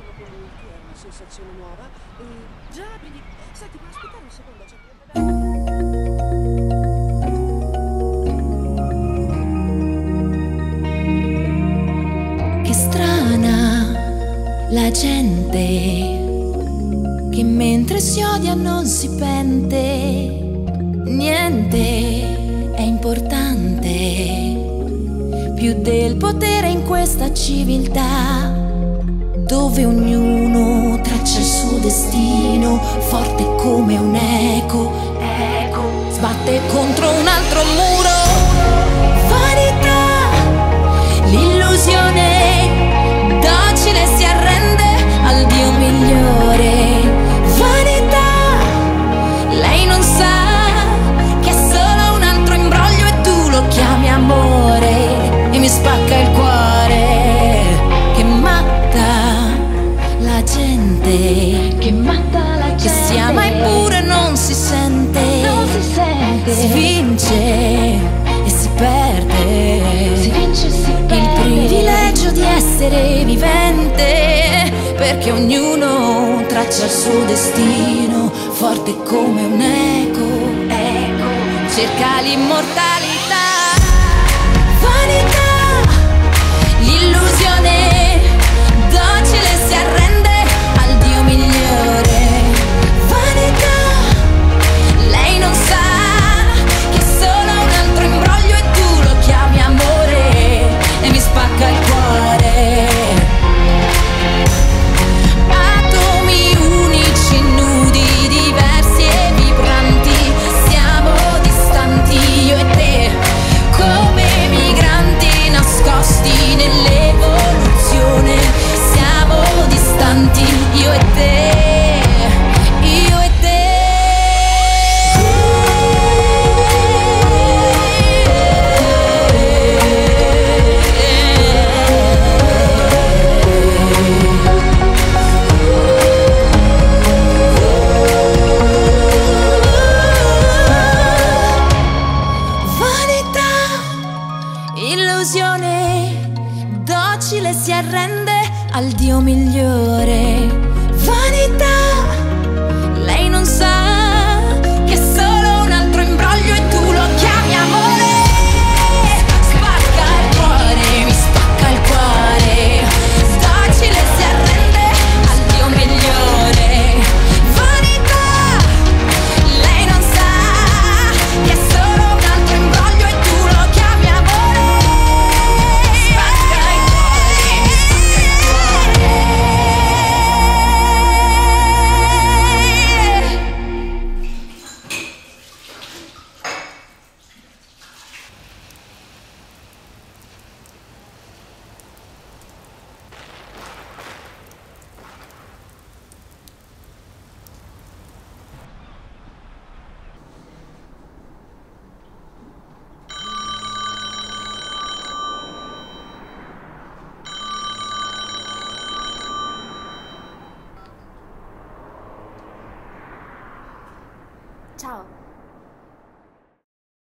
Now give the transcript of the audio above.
sono venuti, è una sensazione nuova. E già, quindi, senti, puoi aspettare un secondo? Cioè... la gente che mentre si odia non si pente, niente è importante più del potere in questa civiltà dove ognuno traccia il suo destino, forte essere vivente, perché ognuno traccia il suo destino, forte come un eco, eco cerca l'immortalità. facile si arrende al Dio migliore. Vanità 跳